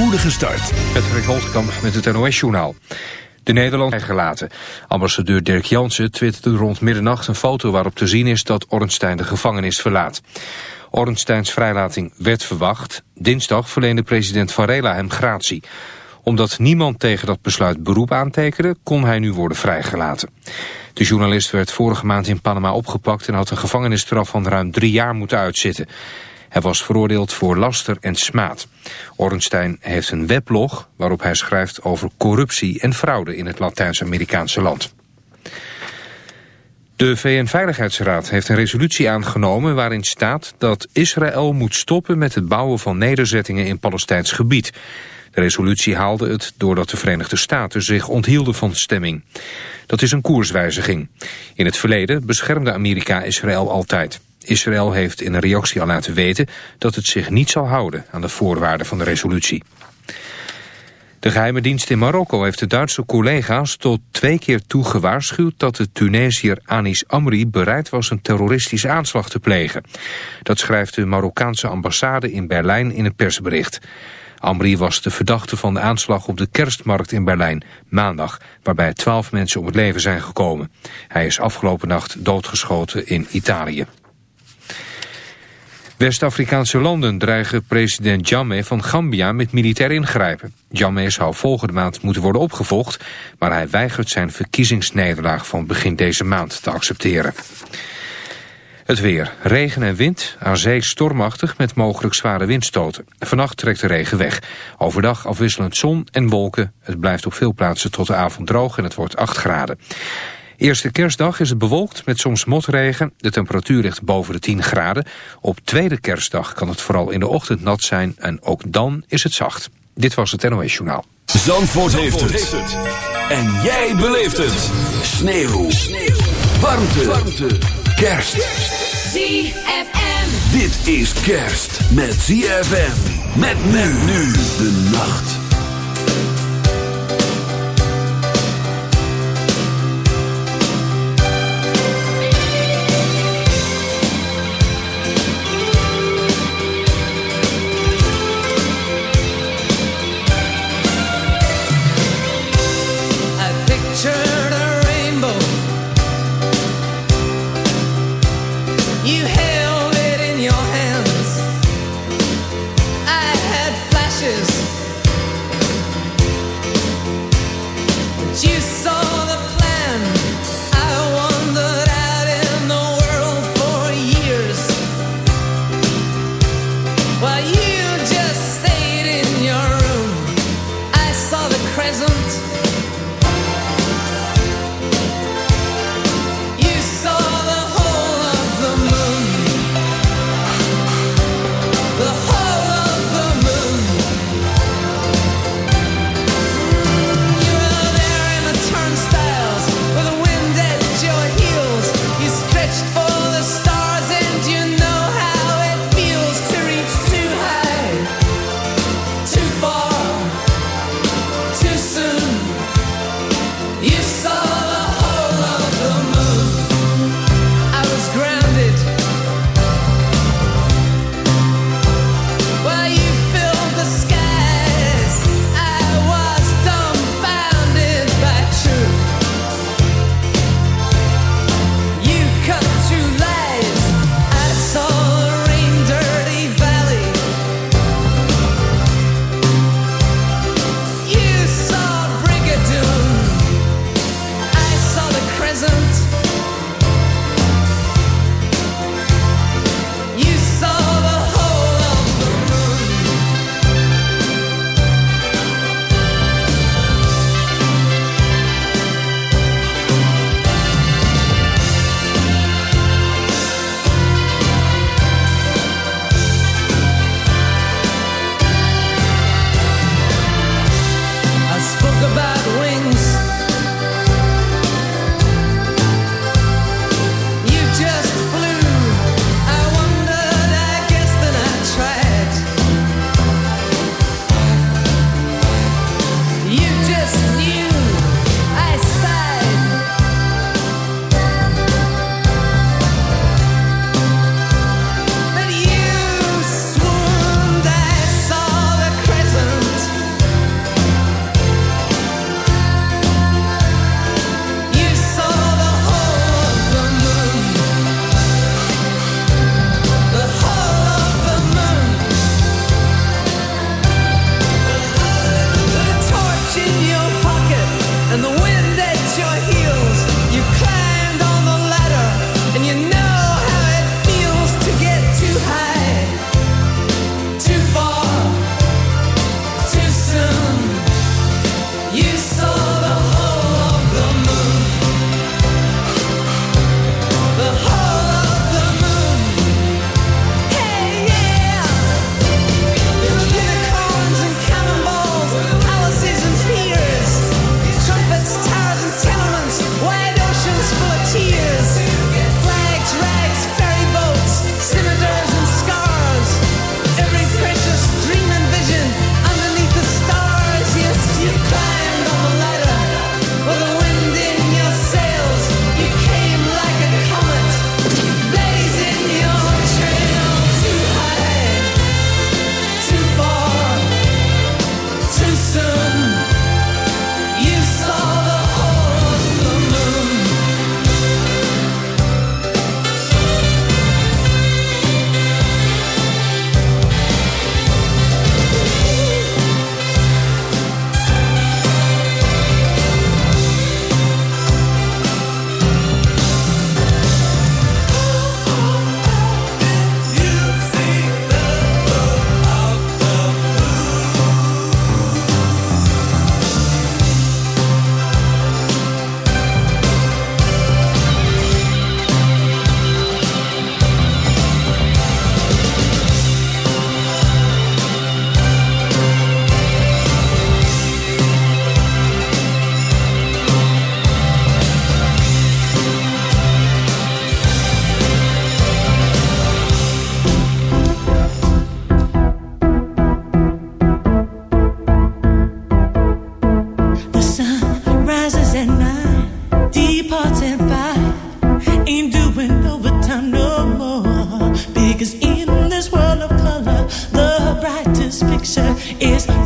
spoedige start. Patrick Holtkamp met het NOS-journaal. De Nederland gelaten. Ambassadeur Dirk Jansen twitterde rond middernacht een foto waarop te zien is dat Ornstein de gevangenis verlaat. Ornsteins vrijlating werd verwacht. Dinsdag verleende president Varela hem gratie. Omdat niemand tegen dat besluit beroep aantekende, kon hij nu worden vrijgelaten. De journalist werd vorige maand in Panama opgepakt en had een gevangenisstraf van ruim drie jaar moeten uitzitten. Hij was veroordeeld voor laster en smaad. Ornstein heeft een weblog waarop hij schrijft over corruptie en fraude in het Latijns-Amerikaanse land. De VN-veiligheidsraad heeft een resolutie aangenomen waarin staat dat Israël moet stoppen met het bouwen van nederzettingen in Palestijns gebied. De resolutie haalde het doordat de Verenigde Staten zich onthielden van stemming. Dat is een koerswijziging. In het verleden beschermde Amerika Israël altijd. Israël heeft in een reactie al laten weten dat het zich niet zal houden aan de voorwaarden van de resolutie. De geheime dienst in Marokko heeft de Duitse collega's tot twee keer toe gewaarschuwd dat de Tunesiër Anis Amri bereid was een terroristische aanslag te plegen. Dat schrijft de Marokkaanse ambassade in Berlijn in een persbericht. Amri was de verdachte van de aanslag op de kerstmarkt in Berlijn, maandag, waarbij twaalf mensen om het leven zijn gekomen. Hij is afgelopen nacht doodgeschoten in Italië. West-Afrikaanse landen dreigen president Jammeh van Gambia met militair ingrijpen. Jammeh zou volgende maand moeten worden opgevolgd, maar hij weigert zijn verkiezingsnederlaag van begin deze maand te accepteren. Het weer. Regen en wind. Aan zee stormachtig met mogelijk zware windstoten. Vannacht trekt de regen weg. Overdag afwisselend zon en wolken. Het blijft op veel plaatsen tot de avond droog en het wordt 8 graden. Eerste kerstdag is het bewolkt met soms motregen. De temperatuur ligt boven de 10 graden. Op tweede kerstdag kan het vooral in de ochtend nat zijn en ook dan is het zacht. Dit was het NOS Journaal. Zandvoort, heeft, het. En jij beleeft het. Sneeuw. Sneeuw. Warmte. Warmte. Kerst. ZFM. Dit is kerst met ZFM. Met men nu de nacht.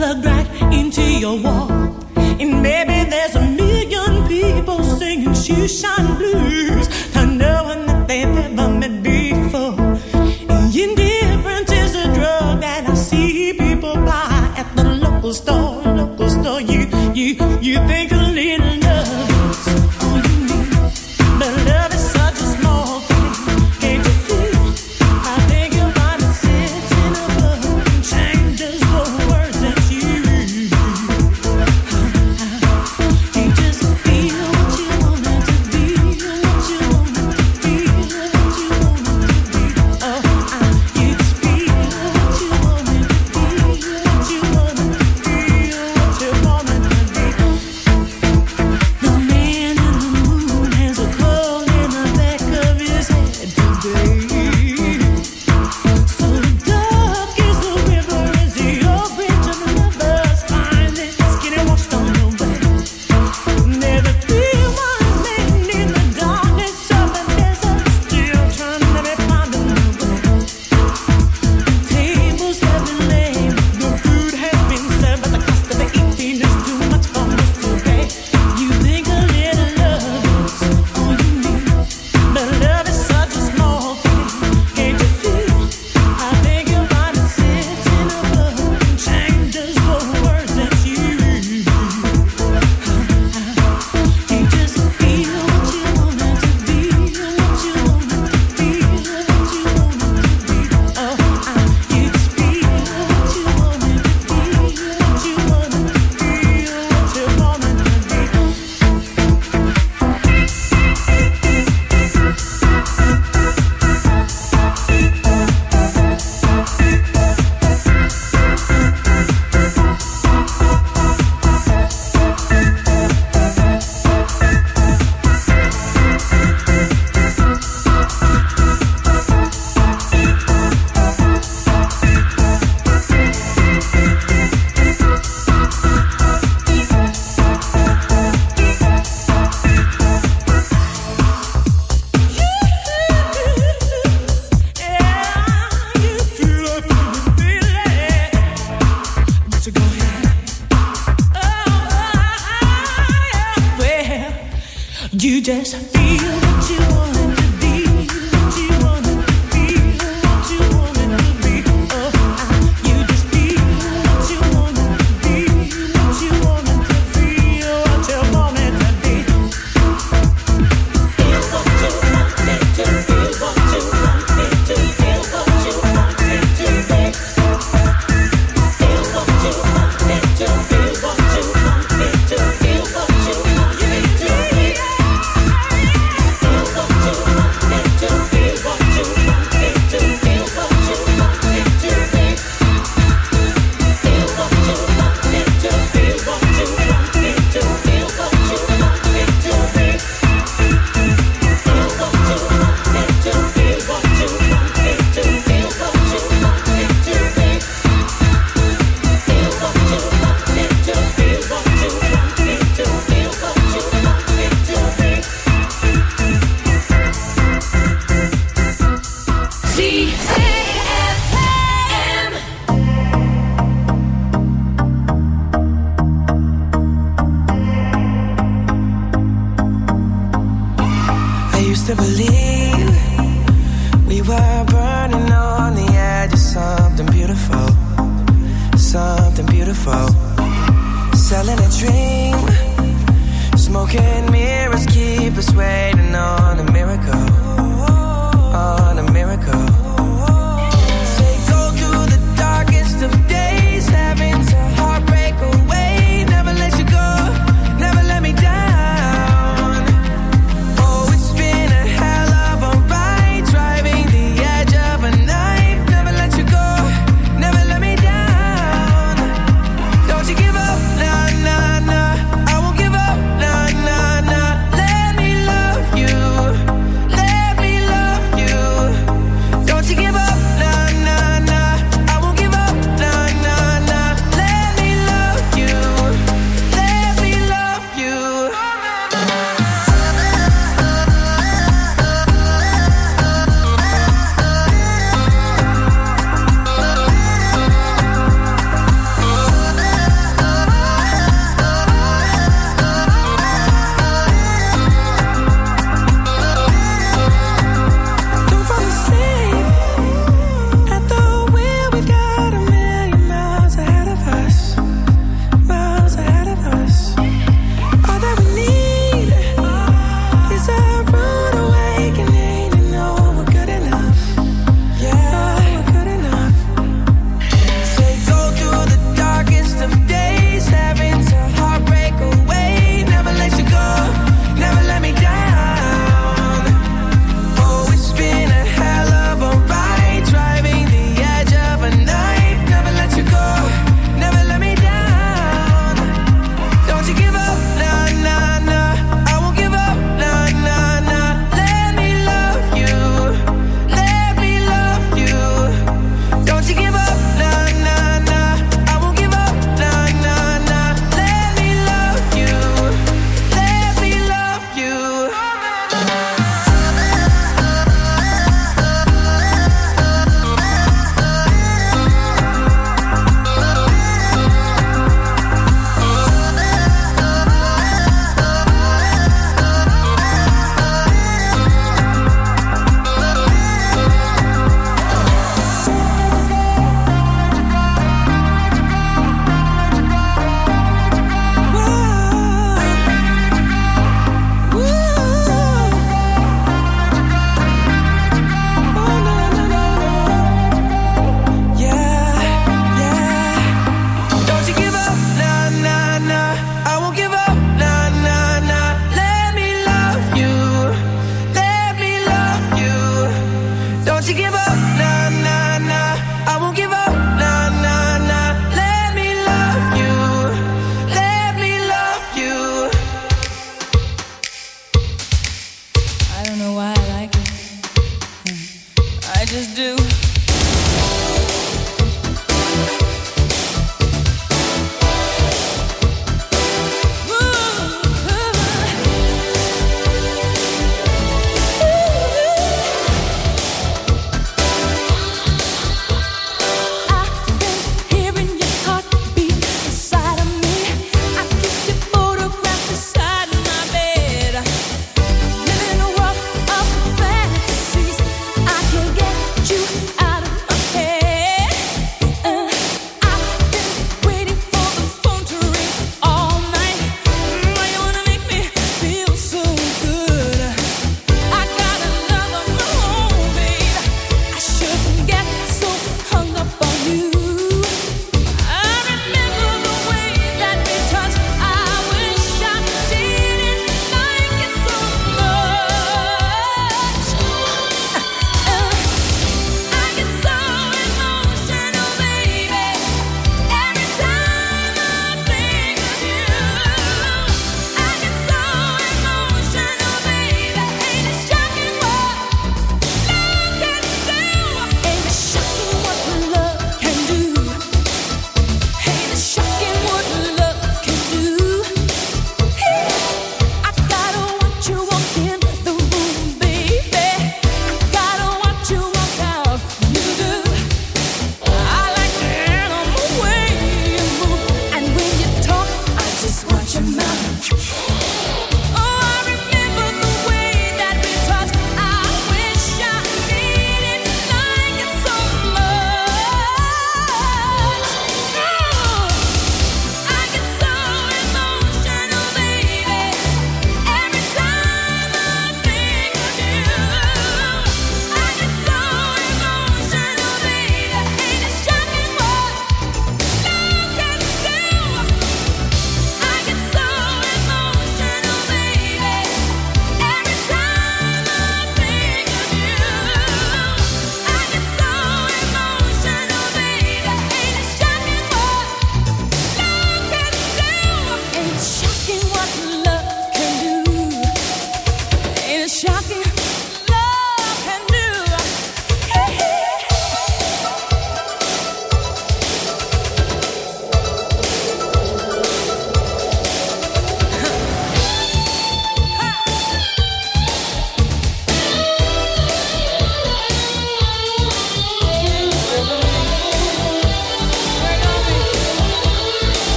plugged right into your wall. And maybe there's a million people singing shoe shine blues to no that they've ever met before.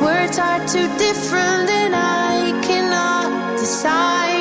words are too different and I cannot decide.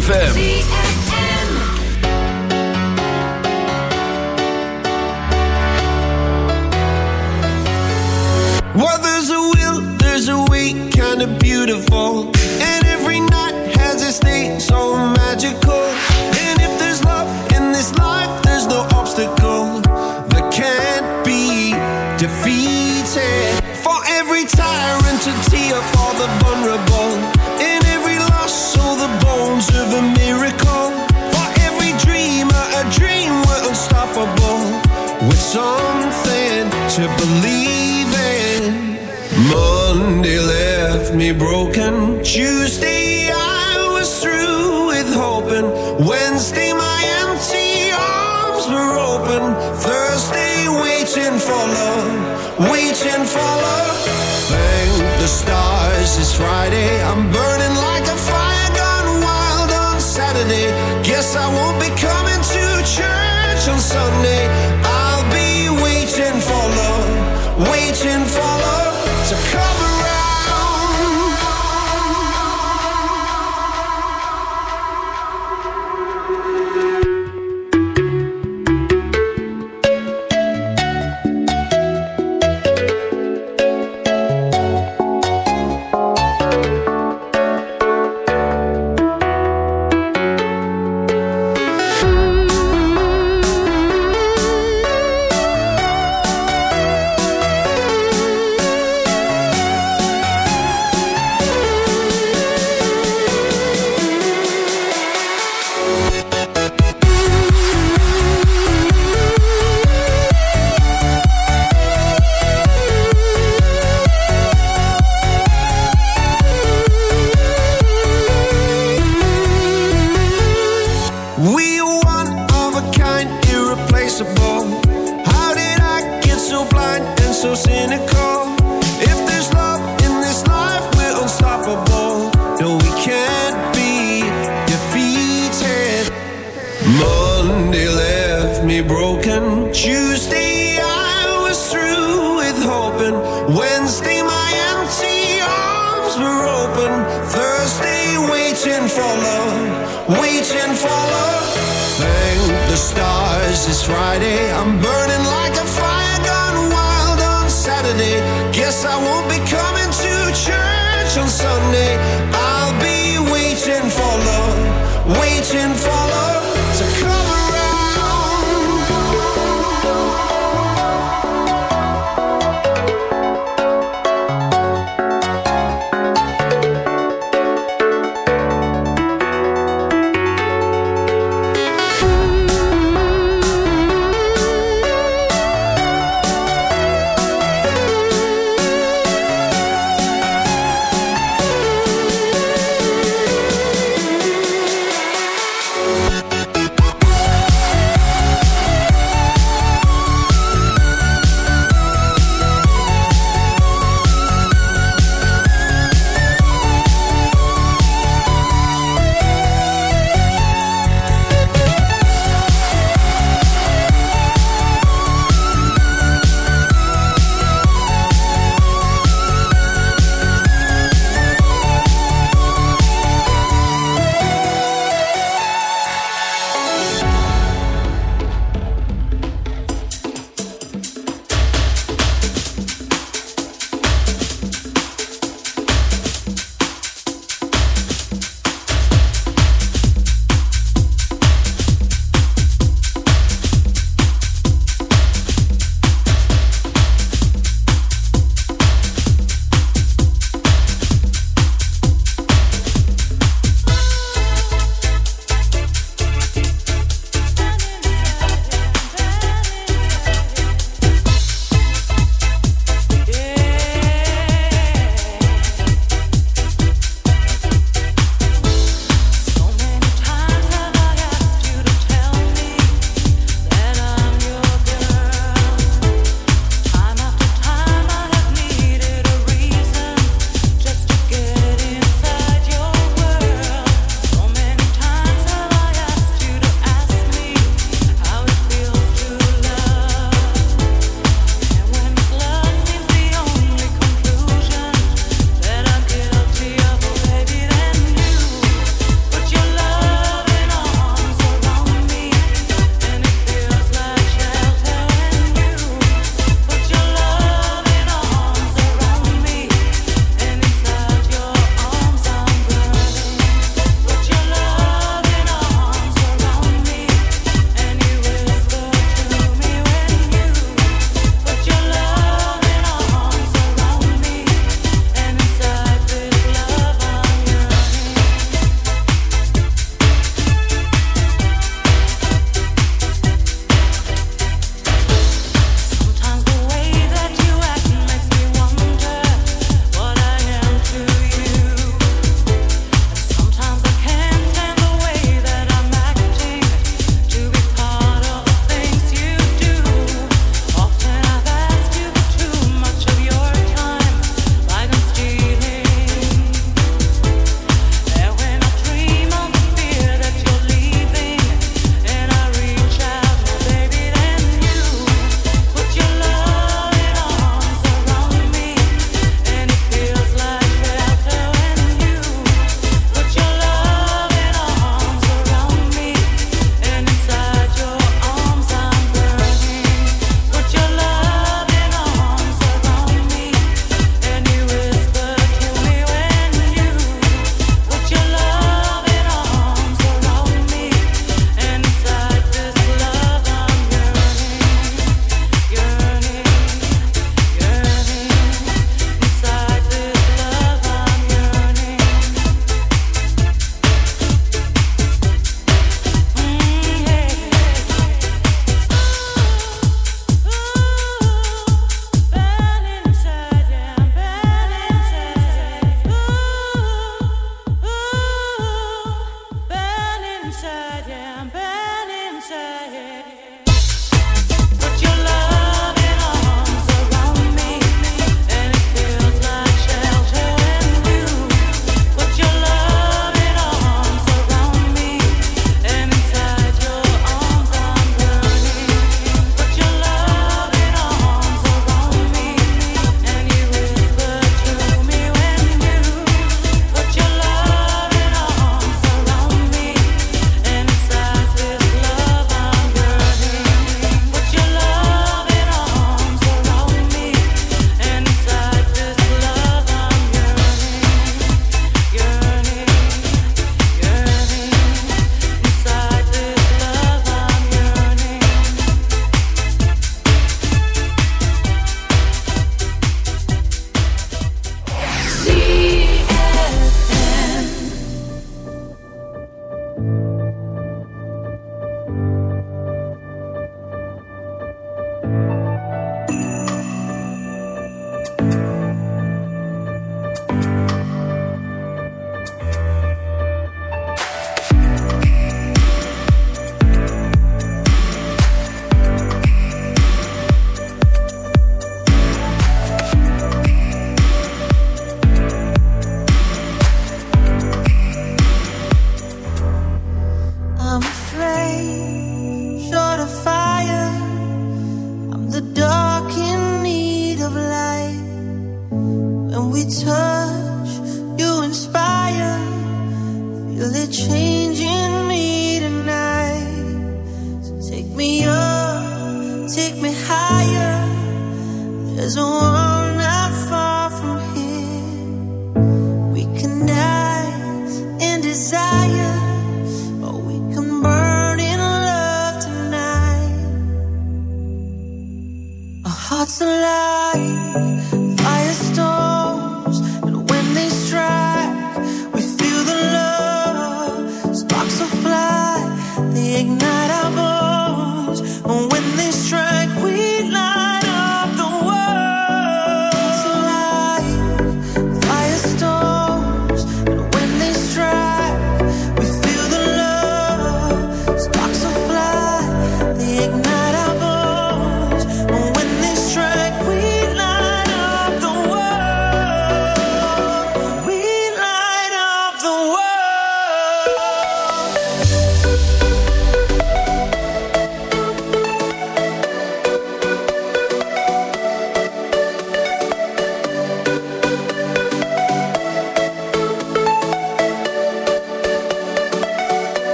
ZFM.